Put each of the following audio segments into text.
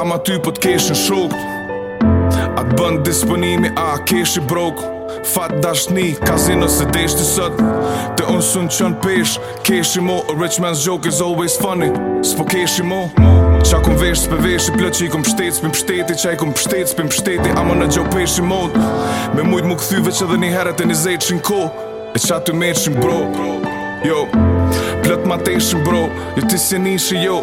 Ama ty po të keshin shok A të bën disponimi a keshi brok Fat dashni, kazino s'e deshti sot Te unë s'un çon peshë keshi mo A rich man's joke is always funny S'po keshi mo Ça kum vesh, s'pe veshi, plot që i kum pështet S'pim pështeti, ça i kum pështet, s'pim pështeti Ama në gjo peshi mo Me mujt m'u kthy veç edhe një herë te një zejt shin ko E ça ty me qin bro Jo Plot ma teshin bro Jo ti si nishi jo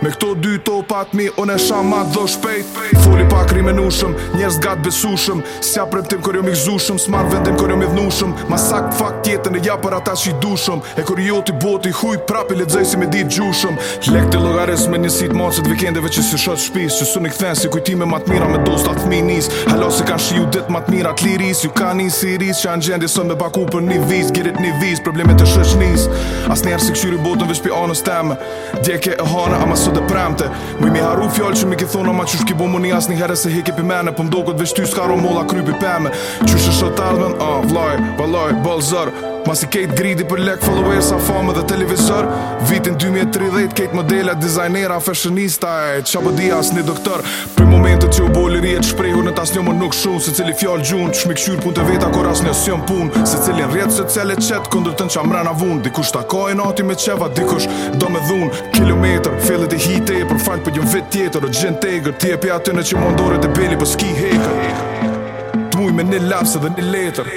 Me këto dy topat mi unë e shama dho shpejt Foli pa kri me nushëm, njerëz gat besushëm S'jap premtim kur jom i gzushëm, s'marr vendim kur jom i idhnushëm Ma saktë fakt tjetër e ja për ata që i dushëm E kur jo ti boti huj prap i lexoj si me dit gjushëm Lek të llogaris me njësit macet vikendeve që s'i shoh t'shpisë Që s'un i kthen si kujtime ma t'mira me dosta t'fmijnisë Hala s'e ka shiju dit ma t'mira të lirisë Ju ka nis i ris që anë gjendje së me baku për një vizë Gerit një vizë, problemet e shoqnisë As njerë si këqyri botën veç pi anës teme Dje ke e hane ama sot e premte Muj m'i harru fjalët që m'i ki thonë ama qysh ki bo m'u ni asnjëherë s'e heki pi mene Po m'doket veç ty s'ka ro molla n'kry pi peme Qysh e shoh t'ardhmen, a, uh, vlaj, valaj, bol zor Masi kejt gridi për lek followers a famë edhe televizor Vitin 2030 kejt modela, dizajnera, fashionista e ça po di asnjë doktor Pi momentit që u bo liri e t'shprehurit asnjë më nuk shun Secili fjalë gjun, qysh m'i këqyr punt e veta kur asnjë s'jon n'punë Secili në rrjete sociale qet kundër të në ça mrena vun Dikush ta ka inati me qeva, dikush do me dhunë Kilometër fellët i hi tepër falë për një vit tjetër O gjenë tegër, ti e pja aty në që mundore të beli për po s'ki hekër Të muj me një laps edhe një letër